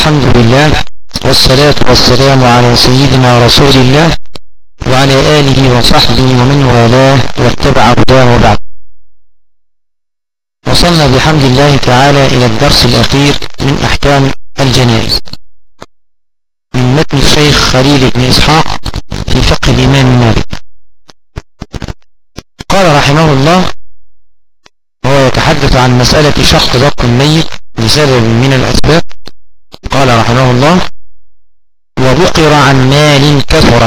الحمد لله والصلاة والسلام على سيدنا رسول الله وعلى آله وصحبه ومن والاه واتبع هداه وبعد. وصلنا بحمد الله تعالى إلى الدرس الأخير من أحكام الجنائز. من متن الشيخ خليل بن إسحاق في فقه الإمام مالك. قال رحمه الله وهو يتحدث عن مسألة شق بطن الميت لسبب من الأسباب قال رحمه الله وبقر عن مال كثر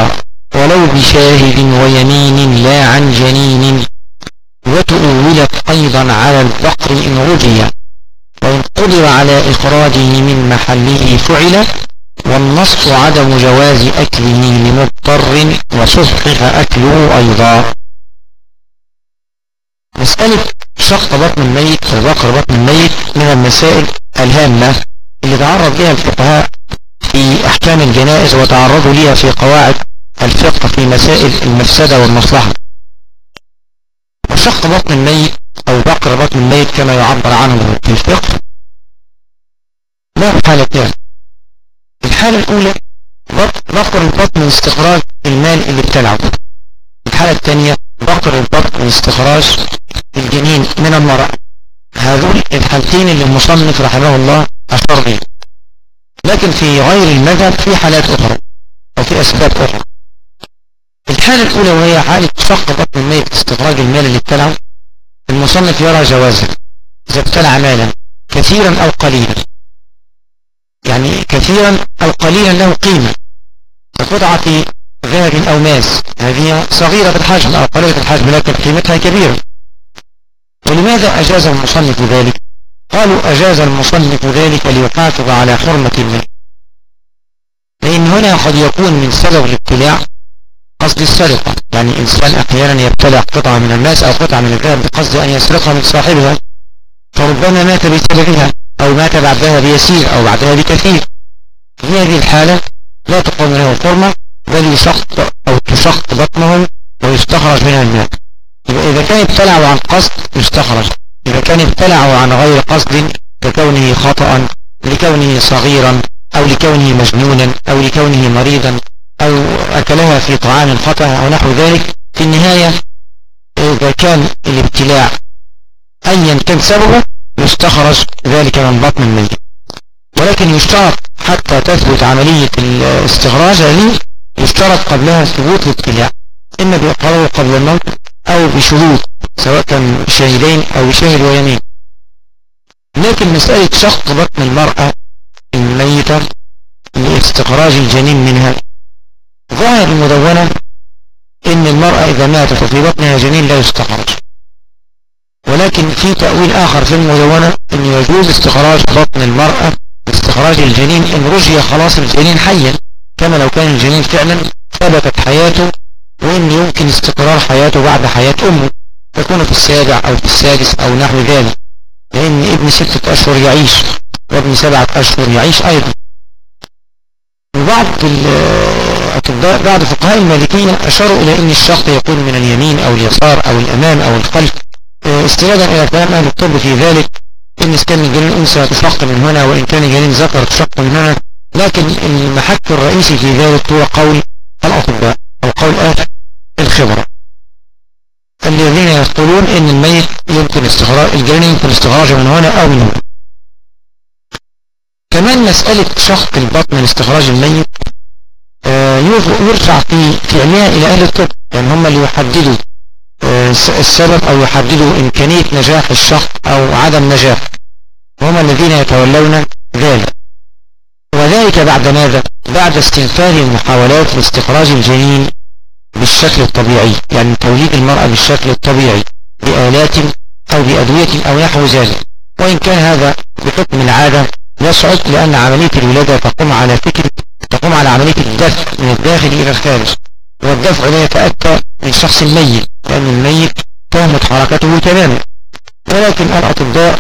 ولو بشاهد ويمين لا عن جنين وتؤولت أيضا على البقر إن رجي وإن قدر على إخراجه من محله فعل والنص عدم جواز أكله لمضطر وصحح أكله أيضا. مسألة شق بطن الميت أو بقر بطن الميت من المسائل الهامة. اللي تعرض لها الفقهاء في أحكام الجنائز وتعرضوا لها في قواعد الفقه في مسائل المفسدة والمصلحة. وشق بطن الميت أو بقر بطن الميت كما يعبر عنه في الفقه له حالتان الحالة الأولى بقر البطن لاستخراج المال اللي ابتلعه الحالة الثانية بقر البطن لاستخراج الجنين من المرأة. هذول الحالتين اللي المصنف رحمه الله به لكن في غير المذهب في حالات أخرى أو في أسباب أخرى. الحالة الأولى وهي حالة شق بطن الميت استخراج المال اللي ابتلعه. المصنف يرى جوازها إذا ابتلع مالا كثيرا أو قليلا. يعني كثيرا أو قليلا له قيمة. كقطعة ذهب أو ماس هذه صغيرة الحجم أو قليلة الحجم لكن قيمتها كبيرة. ولماذا أجاز المصنف ذلك؟ قالوا أجاز المصنف ذلك ليحافظ على حرمة المال لأن هنا قد يكون من سبب الابتلاع قصد السرقة. يعني إنسان أحيانا يبتلع قطعة من الماس أو قطعة من الذهب بقصد أن يسرقها من صاحبها فربما مات بسببها أو مات بعدها بيسير أو بعدها بكثير. في هذه الحالة لا تقوم له حرمة بل يشق أو تشق بطنه ويستخرج منها الماء إذا كان ابتلعه عن قصد يستخرج. إذا كان ابتلعه عن غير قصد ككونه خطأ لكونه صغيرا أو لكونه مجنونا أو لكونه مريضا أو أكلها في طعام خطأ أو نحو ذلك في النهاية إذا كان الابتلاع أيا كان سببه يستخرج ذلك من بطن الميت. ولكن يشترط حتى تثبت عملية الاستخراج هذه يشترط قبلها ثبوت الابتلاع إما بإقراره قبل الموت أو بشهود سواء كان شاهدين أو شاهد ويمين لكن مسألة شق بطن المرأة الميتة لاستخراج الجنين منها. ظاهر المدونة إن المرأة إذا ماتت وفي بطنها جنين لا يستخرج. ولكن في تأويل آخر في المدونة أن يجوز استخراج بطن المرأة استخراج الجنين إن رجي خلاص الجنين حيا. كما لو كان الجنين فعلا ثبتت حياته وإن يمكن استقرار حياته بعد حياة أمه. تكون في السابع أو في السادس أو نحو ذلك لأن ابن ستة أشهر يعيش وابن سبعة أشهر يعيش أيضا. وبعض بعض فقهاء المالكية أشاروا إلى أن الشق يكون من اليمين أو اليسار أو الأمام أو الخلف. استنادا إلى كلام أهل الطب في ذلك إن كان الجنين الأنثى تشق من هنا وإن كان الجنين ذكر تشق من هنا. لكن المحك الرئيسي في ذلك هو قول الأطباء أو قول الخبرة الذين يقولون إن الميت يمكن استخراج الجنين يمكن استخراجه من هنا أو من هنا. كمان مسألة شق البطن لاستخراج الميت يرجع في في علمها إلى أهل الطب يعني هم اللي يحددوا السبب أو يحددوا إمكانية نجاح الشق أو عدم نجاح هم الذين يتولون ذلك. وذلك بعد ماذا؟ بعد استنفاذ المحاولات لاستخراج الجنين بالشكل الطبيعي يعني توليد المرأة بالشكل الطبيعي بآلات أو بأدوية أو نحو ذلك. وإن كان هذا بحكم العادة يصعب لأن عملية الولادة تقوم على فكرة تقوم على عملية الدفع من الداخل إلى الخارج. والدفع لا يتأتى من شخص ميت لأن الميت تهمت حركته تماما. ولكن الأطباء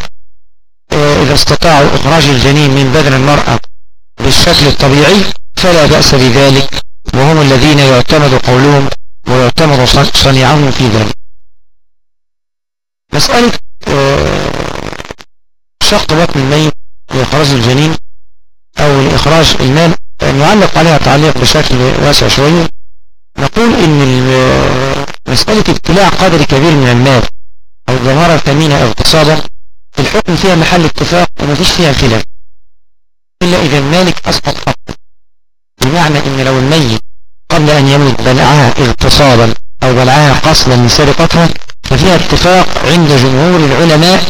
إذا استطاعوا إخراج الجنين من بدن المرأة بالشكل الطبيعي فلا بأس بذلك. وهم الذين يعتمد قولهم ويعتمد صنيعهم في ذلك. مسألة شق بطن الميت وإخراج الجنين أو لإخراج المال نعلق عليها تعليق بشكل واسع شوية نقول إن مسألة ابتلاع قدر كبير من المال أو ظهر ثمينة اغتصابا. الحكم فيها محل اتفاق وما فيش فيها خلاف. إلا إذا المالك أسقط حقه بمعنى إن لو الميت قبل أن يموت بلعها اغتصابا أو بلعها قصدا لسرقتها ففيها اتفاق عند جمهور العلماء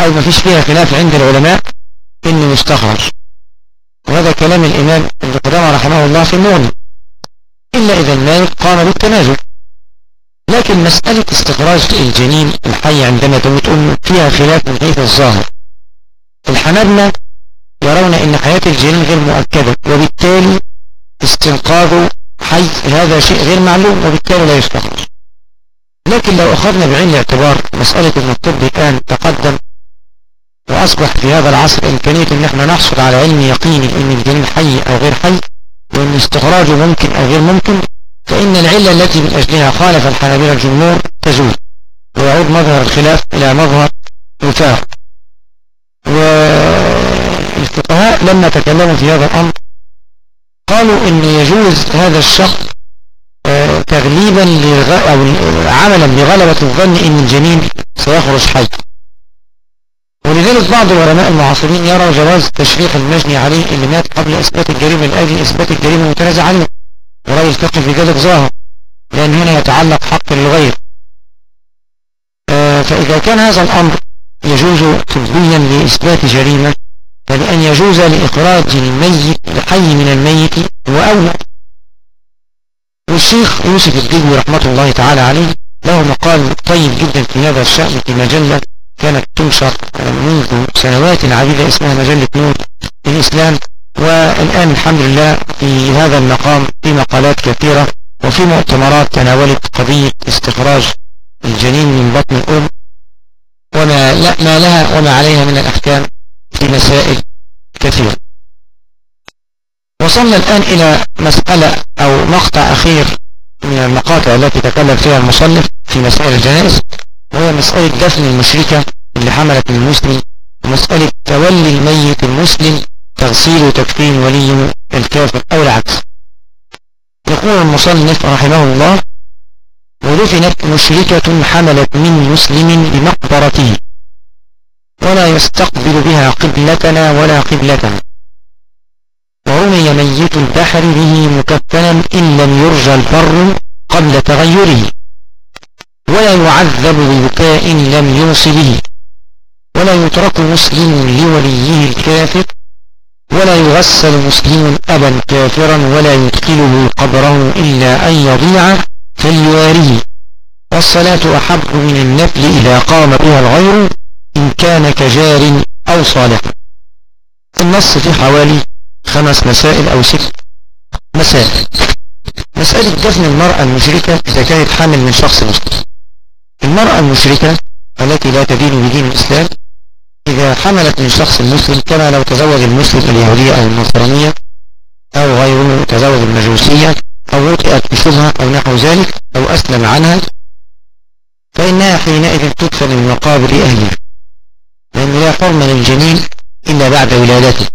أو ما فيش فيها خلاف عند العلماء إنه مستخرج. وهذا كلام الإمام ابن قدامة رحمه الله في المغني إلا إذا المالك قام بالتنازل. لكن مسألة استخراج الجنين الحي عندما تموت أمه فيها خلاف من حيث الظاهر. الحنابلة يرون أن حياة الجنين غير مؤكدة وبالتالي استنقاذ حي هذا شيء غير معلوم وبالتالي لا يستخرج لكن لو أخذنا بعين الاعتبار مسألة أن الطب الآن تقدم وأصبح في هذا العصر إمكانية أن إحنا نحصل على علم يقيني أن الجنين حي أو غير حي وأن استخراجه ممكن أو غير ممكن فإن العلة التي من أجلها خالف الحنابلة الجمهور تزول. ويعود مظهر الخلاف إلى مظهر وفاق والفقهاء لما تكلموا في هذا الأمر. قالوا أن يجوز هذا الشخص آه، تغليبا أو عملا بغلبة الظن أن الجنين سيخرج حي. ولذلك بعض العلماء المعاصرين يرى جواز تشريح المجني عليه اللي مات قبل إثبات الجريمة لأجل إثبات الجريمة المتنازع عنه. ورأي الفقه في ذلك ظاهر لأن هنا يتعلق حق للغير آه، فإذا كان هذا الأمر يجوز طبيا لإثبات جريمة فلأن يجوز لإخراج الميت الحي من الميت هو أولى. والشيخ يوسف الدجوي رحمة الله تعالى عليه له مقال طيب جدا في هذا الشأن في مجلة كانت تنشر منذ سنوات عديدة اسمها مجلة نور الإسلام. والآن الحمد لله في هذا المقام في مقالات كثيرة وفي مؤتمرات تناولت قضية استخراج الجنين من بطن الأم. وما لا ما لها وما عليها من الأحكام. في مسائل كثيرة. وصلنا الآن إلى مسألة أو مقطع أخير من المقاطع التي تكلم فيها المصنف في مسائل الجنائز وهي مسألة دفن المشركة اللي حملت من المسلم ومسألة تولي الميت المسلم تغسيل وتكفين ولي الكافر أو العكس. يقول المصنف رحمه الله ودفنت مشركة حملت من مسلم بمقبرته. ولا يستقبل بها قبلتنا ولا قبلتنا. ورمي ميت البحر به مكفنا إن لم يرجى البر قبل تغيره. ولا يعذب ببكاء لم يوص به ولا يترك مسلم لوليه الكافر. ولا يغسل مسلم أبا كافرا ولا يدخله قبره إلا أن يضيع فليواريه والصلاة أحب من النفل إذا قام بها الغير كان كجار أو صالح. النص في حوالي خمس مسائل أو ست مسائل. مسألة دفن المرأة المشركة إذا كانت حامل من شخص مسلم. المرأة المشركة التي لا تدين بدين الإسلام إذا حملت من شخص مسلم كما لو تزوج المسلم اليهودية أو النصرانية أو غيره تزوج المجوسية أو وطئت بشبهة أو نحو ذلك أو أسلم عنها فإنها حينئذ تدفن من مقابر أهلها لأن لا حرم للجنين إلا بعد ولادته.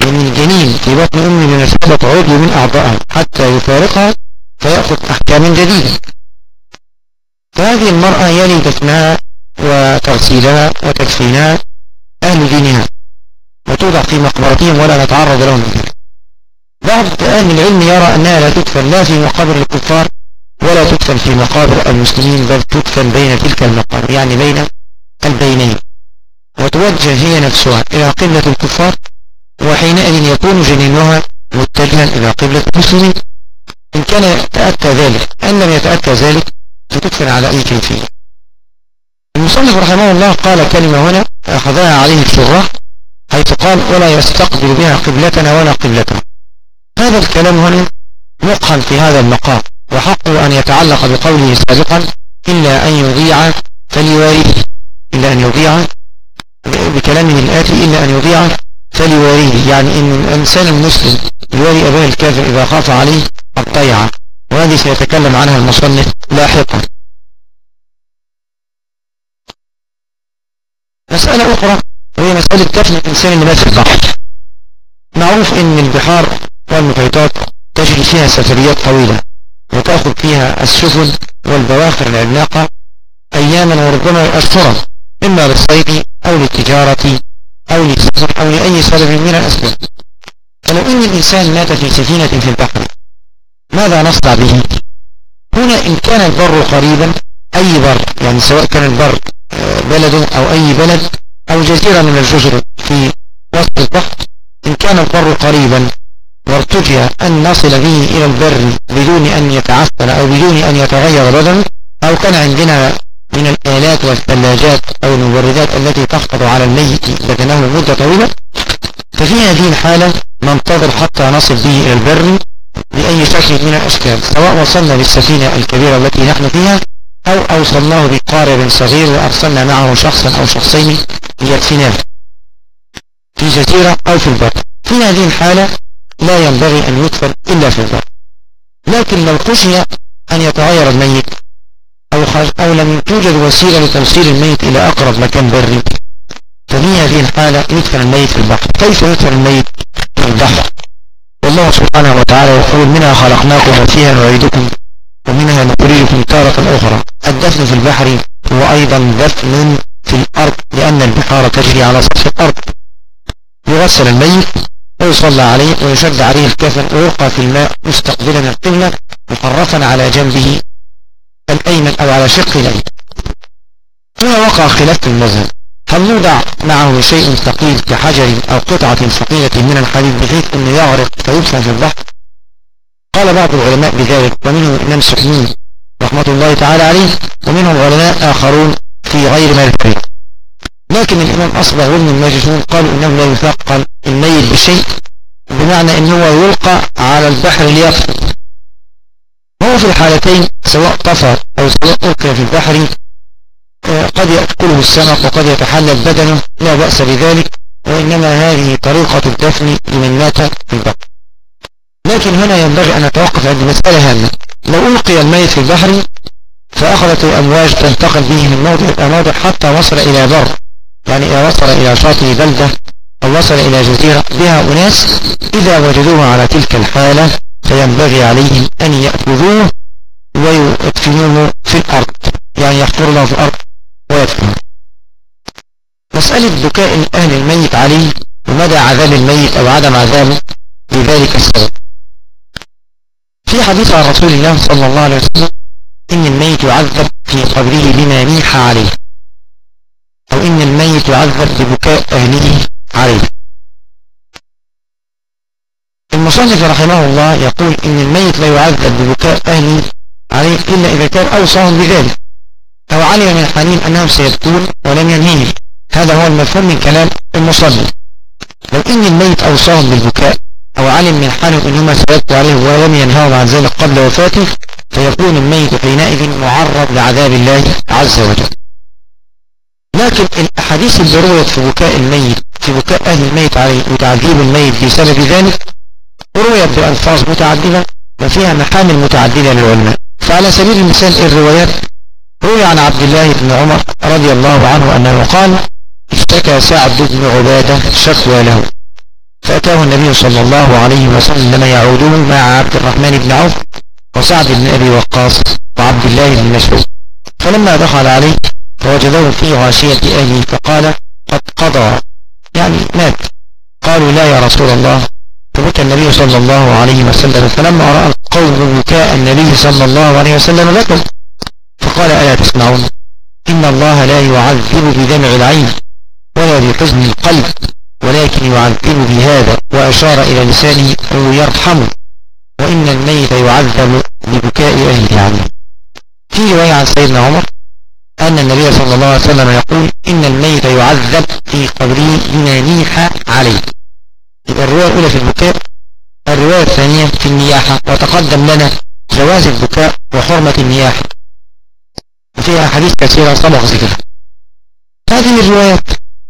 لأن الجنين في بطن أمه بمثابة عضو من أعضائها حتى يفارقها فيأخذ أحكام جديدة. فهذه المرأة يلي دفنها وتغسيلها وتكفينها أهل دينها وتوضع في مقبرتهم ولا نتعرض لهم ذلك بعض أهل العلم يرى أنها لا تدفن لا في مقابر الكفار ولا تدفن في مقابر المسلمين بل تدفن بين تلك المقابر يعني بين البينين وتوجه هي نفسها إلى قبلة الكفار وحينئذ يكون جنينها متجها إلى قبلة المسلمين. إن كان يتأتى ذلك أن لم يتأتى ذلك فتدفن على أي كيفية. المصنف رحمه الله قال كلمة هنا أخذها عليه الشراح حيث قال ولا يستقبل بها قبلتنا ولا قبلتنا هذا الكلام هنا مقحم في هذا المقام وحقه أن يتعلق بقوله سابقا إلا أن يضيع فليواريه إلا أن يضيع بكلامه الآتي إلا أن يضيع فليواريه يعني إن الإنسان المسلم يواري أباه الكافر إذا خاف عليه الضيعة. وهذه سيتكلم عنها المصنف لاحقا. مسألة أخرى وهي مسألة دفن الإنسان اللي في البحر؟ معروف إن البحار والمحيطات تجري فيها سفريات طويلة وتأخذ فيها السفن والبواخر العملاقة أياما وربما أشهرا. إما للصيد أو للتجارة أو للسفر أو لأي سبب من الأسباب. فلو أن الإنسان مات في سفينة في البحر ماذا نصنع به؟ هنا إن كان البر قريبا أي بر؟ يعني سواء كان البر آه، بلد أو أي بلد أو جزيرة من الجزر في وسط البحر إن كان البر قريبا وارتجي أن نصل به إلى البر بدون أن يتعفن أو بدون أن يتغير بدنه أو كان عندنا من الآلات والثلاجات أو المبردات التي تحفظ على الميت بدنه مدة طويلة. ففي هذه الحالة ننتظر حتى نصل به إلى البر بأي شكل من الأشكال سواء وصلنا بالسفينة الكبيرة التي نحن فيها أو أوصلناه بقارب صغير وأرسلنا معه شخصا أو شخصين ليدفناه في جزيرة أو في البر. في هذه الحالة لا ينبغي أن يدفن إلا في البر. لكن لو خشي أن يتغير الميت أو, أو لم توجد وسيلة لتوصيل الميت إلى أقرب مكان بري. ففي هذه الحالة يدفن الميت في البحر. كيف يدفن الميت في البحر؟ والله سبحانه وتعالى يقول منها خلقناكم وفيها نعيدكم ومنها نخرجكم تارة أخرى. الدفن في البحر هو أيضا دفن في الأرض لأن البحار تجري على سطح الأرض. يغسل الميت ويصلى عليه ويشد عليه الكفن ويلقى في الماء مستقبلا القبلة محرفا على جنبه. الأيمن أو على شق الأيمن هنا وقع خلاف في المذهب؟ هل نوضع معه شيء ثقيل كحجر أو قطعة ثقيلة من الحديد بحيث أنه يغرق فيدفن في البحر؟ قال بعض العلماء بذلك ومنهم الإمام سحنون رحمة الله تعالى عليه ومنهم علماء آخرون في غير مذهبه. لكن الإمام أصبح وابن الماجشون قالوا إنه لا يثقل الميت بشيء بمعنى أنه يلقى على البحر ليطفو في الحالتين سواء طفى أو سواء ألقي في البحر آه، قد يأكله السمك وقد يتحلل بدنه لا بأس بذلك وإنما هذه طريقة الدفن لمن مات في البحر. لكن هنا ينبغي أن نتوقف عند مسألة هامة. لو ألقي الميت في البحر فأخذت الأمواج تنتقل به من موضع إلى موضع حتى وصل إلى بر يعني إذا وصل إلى شاطئ بلدة أو وصل إلى جزيرة بها أناس إذا وجدوه على تلك الحالة فينبغي عليهم أن يأخذوه ويدفنوه في الأرض يعني يحفر له في الأرض ويدفنوه مسألة بكاء أهل الميت عليه ومدى عذاب الميت أو عدم عذابه لذلك السبب. في حديث عن رسول الله صلى الله عليه وسلم إن الميت يعذب في قبره بما نيح عليه أو إن الميت يعذب ببكاء أهله عليه. المصنف رحمه الله يقول إن الميت لا يعذب ببكاء أهله عليه إلا إذا كان أوصاهم بذلك أو علم من حنين أنهم سيبكون ولم ينهيه هذا هو المفهوم من كلام المصنف. لو إن الميت أوصاهم بالبكاء أو علم من حاله أنهما سيبكوا عليه ولم ينهاهم عن ذلك قبل وفاته فيكون الميت حينئذ معرض لعذاب الله عز وجل. لكن الأحاديث اللي في بكاء الميت في بكاء أهل الميت عليه وتعذيب الميت بسبب ذلك رويت بألفاظ متعددة وفيها محامل متعددة للعلماء. فعلى سبيل المثال الروايات روي عن عبد الله بن عمر رضي الله عنه أنه قال اشتكى سعد بن عبادة شكوى له. فأتاه النبي صلى الله عليه وسلم يعودون مع عبد الرحمن بن عوف وسعد بن أبي وقاص وعبد الله بن مسعود. فلما دخل عليه فوجدوه في غاشية أهله فقال قد قضى. يعني مات. قالوا لا يا رسول الله. فبكى النبي صلى الله عليه وسلم فلما رأى القوم بكاء النبي صلى الله عليه وسلم بكوا فقال ألا تسمعون؟ إن الله لا يعذب بدمع العين ولا بحزن القلب ولكن يعذب بهذا وأشار إلى لسانه أو يرحمه وإن الميت يعذب ببكاء أهله. عنه في رواية عن سيدنا عمر أن النبي صلى الله عليه وسلم يقول إن الميت يعذب في قبره بما عليه. الرواية الأولى في البكاء الرواية الثانية في النياحة وتقدم لنا جواز البكاء وحرمة النياحة. وفيها حديث كثيرة سبق ذكرها هذه الروايات.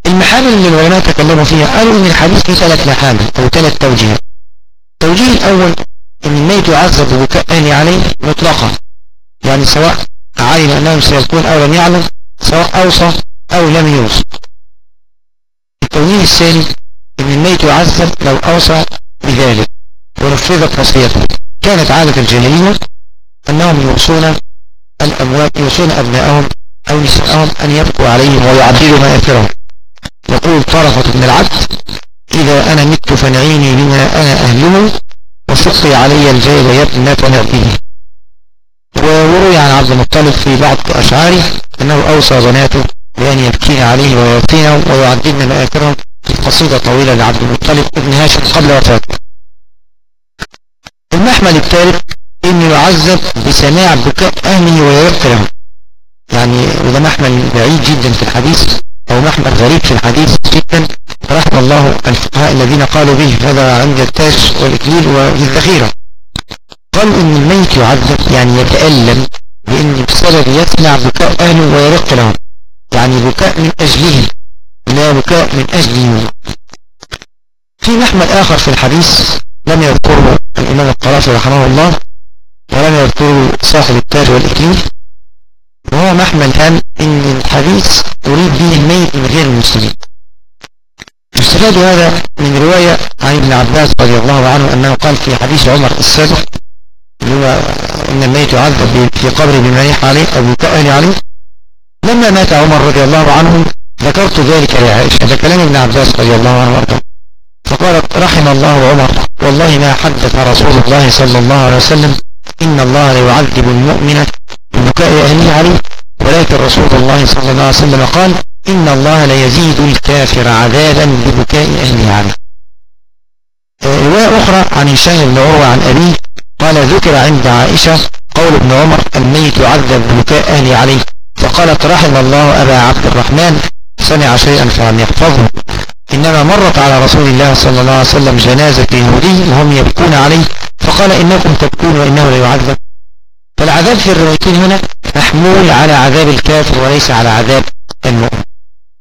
المحامل اللي العلماء تكلموا فيها قالوا إن الحديث فيه ثلاث محامل أو ثلاث توجيهات التوجيه الأول إن الميت يعذب ببكاء عليه مطلقا. يعني سواء علم أنه سيكون أو لم يعلم سواء أوصى أو لم يوصى. التوجيه الثاني إن الميت يعذب لو أوصى بذلك ونفذت وصيته كانت عادة الجاهلية أنهم يوصون الأموات يوصون ابنائهم أو نساءهم أن يبكوا عليهم ويعدلوا مآثرهم. يقول طرفة بن العبد إذا أنا مت فنعيني بما أنا أهله وسقي علي الجيب يا ابنة نبيه وروي عن عبد المطلب في بعض أشعاره أنه أوصى بناته بأن يبكين عليه ويعطينه ويعددن مآثرهم في قصيدة طويلة لعبد المطلب ابن هاشم قبل وفاته. المحمل الثالث انه يعذب بسماع بكاء أهله ويرق لهم يعني وده محمل بعيد جدا في الحديث أو محمل غريب في الحديث جدا. رحم الله الفقهاء الذين قالوا به هذا عند التاج والإكليل والذخيرة قالوا إن الميت يعذب يعني يتألم بان بسبب يسمع بكاء أهله ويرق لهم يعني بكاء من اجلهم لا بكاء من اجله في محمل آخر في الحديث لم يذكره الإمام القرافي رحمه الله ولم يذكره صاحب التاج والاكليل وهو محمل هام إن الحديث يريد به الميت من غير المسلمين. يستفاد هذا من رواية عن ابن عباس رضي الله عنه أنه قال في حديث عمر السابق هو أن الميت يعذب في قبره بما عليه أو بكأهل عليه لما مات عمر رضي الله عنه ذكرت ذلك لعائشة هذا كلام ابن عباس رضي الله عنه. وارضاه فقالت رحم الله عمر. والله ما حدث رسول الله صلى الله عليه وسلم. إن الله ليعذب المؤمن ببكاء أهله عليه. ولكن رسول الله صلى الله عليه وسلم قال إن الله ليزيد الكافر عذابا ببكاء أهله عليه. رواية أخرى عن هشام بن عروة عن أبيه قال ذكر عند عائشة قول ابن عمر الميت يعذب ببكاء أهله عليه. فقالت رحم الله أبا عبد الرحمن. سمع شيئا فلم يحفظه. إنما مرت على رسول الله صلى الله عليه وسلم جنازة يهودي وهم يبكون عليه فقال إنكم تبكون وإنه لا يعذب. فالعذاب في الروايتين هنا محمول على عذاب الكافر وليس على عذاب المؤمن.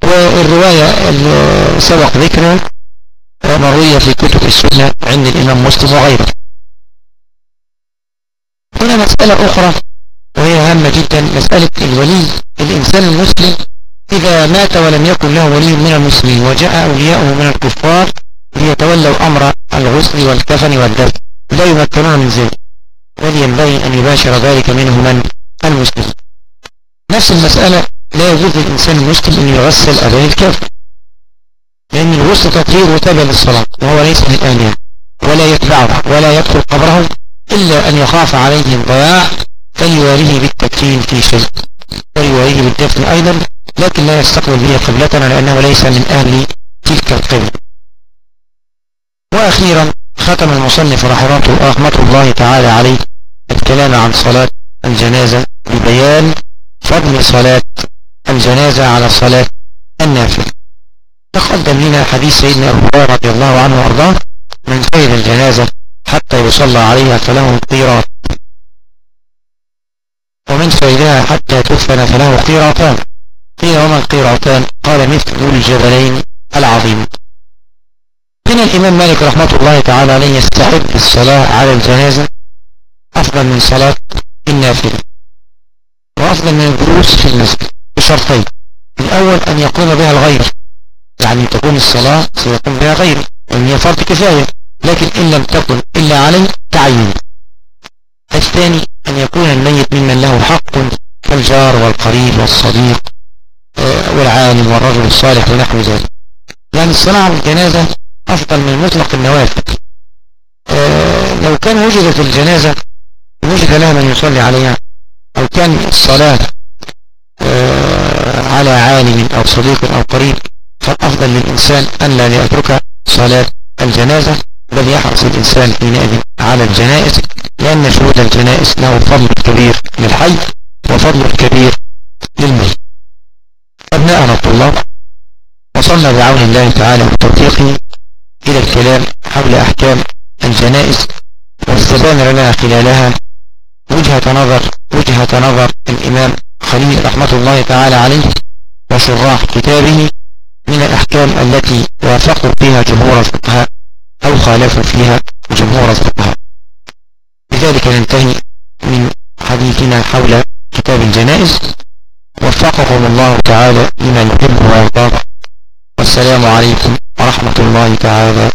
والرواية اللي سبق ذكرها مروية في كتب السنة عند الإمام مسلم وغيره. هنا مسألة أخرى وهي هامة جدا مسألة الولي الإنسان المسلم إذا مات ولم يكن له ولي من المسلمين وجاء أولياؤه من الكفار ليتولوا أمر الغسل والكفن والدفن لا يمكنون من ذلك بل ينبغي أن يباشر ذلك منه من؟ المسلم. نفس المسألة لا يجوز للإنسان المسلم أن يغسل أباه الكافر لأن الغسل تطهير وتابع للصلاة وهو ليس من أهلها ولا يتبعه ولا يدخل قبره إلا أن يخاف عليه الضياع فليواريه بالتكفين في شيء. ويواريه بالدفن أيضا لكن لا يستقبل به قبلتنا لأنه ليس من أهل تلك القبلة. وأخيرا ختم المصنف رحمة الله تعالى عليه الكلام عن صلاة الجنازة ببيان فضل صلاة الجنازة على صلاة النافل تقدم لنا حديث سيدنا أبو هريرة رضي الله عنه وأرضاه من شهد الجنازة حتى يصلى عليها فله قيراط ومن شهدها حتى تدفن فله قيراطان قيل وما القيراطان؟ قال مثل الجبلين العظيم. هنا الإمام مالك رحمة الله تعالى عليه يستحب الصلاة على الجنازة. أفضل من صلاة النافلة. وأفضل من الجلوس في المسجد بشرطين. الأول أن يقوم بها الغير. يعني تكون الصلاة سيقوم بها غيره وأن هي فرض كفاية. لكن إن لم تكن إلا عليه تعين الثاني أن يكون الميت ممن له حق كالجار والقريب والصديق آه، والعالم والرجل الصالح ونحو ذلك. يعني الصلاة على الجنازة أفضل من مطلق النوافل آه، لو كان وجدت الجنازة وجد لها من يصلي عليها أو كان الصلاة آه، على عالم أو صديق أو قريب فالأفضل للإنسان أن لا يترك صلاة الجنازة. بل يحرص الإنسان حينئذ على الجنائز لأن شهود الجنائز له فضل كبير للحي وفضل كبير للميت. أبناءنا الطلاب وصلنا بعون الله تعالى وتوفيقه إلى الكلام حول أحكام الجنائز واستبان لنا خلالها وجهة نظر وجهة نظر الإمام خليل رحمة الله تعالى عليه وشراح كتابه من الأحكام التي وافقوا فيها جمهور الفقهاء. أو خالفوا فيها جمهور الفقهاء. بذلك ننتهي من حديثنا حول كتاب الجنائز. وفقكم الله تعالى لما يحب ويرضى. والسلام عليكم ورحمة الله تعالى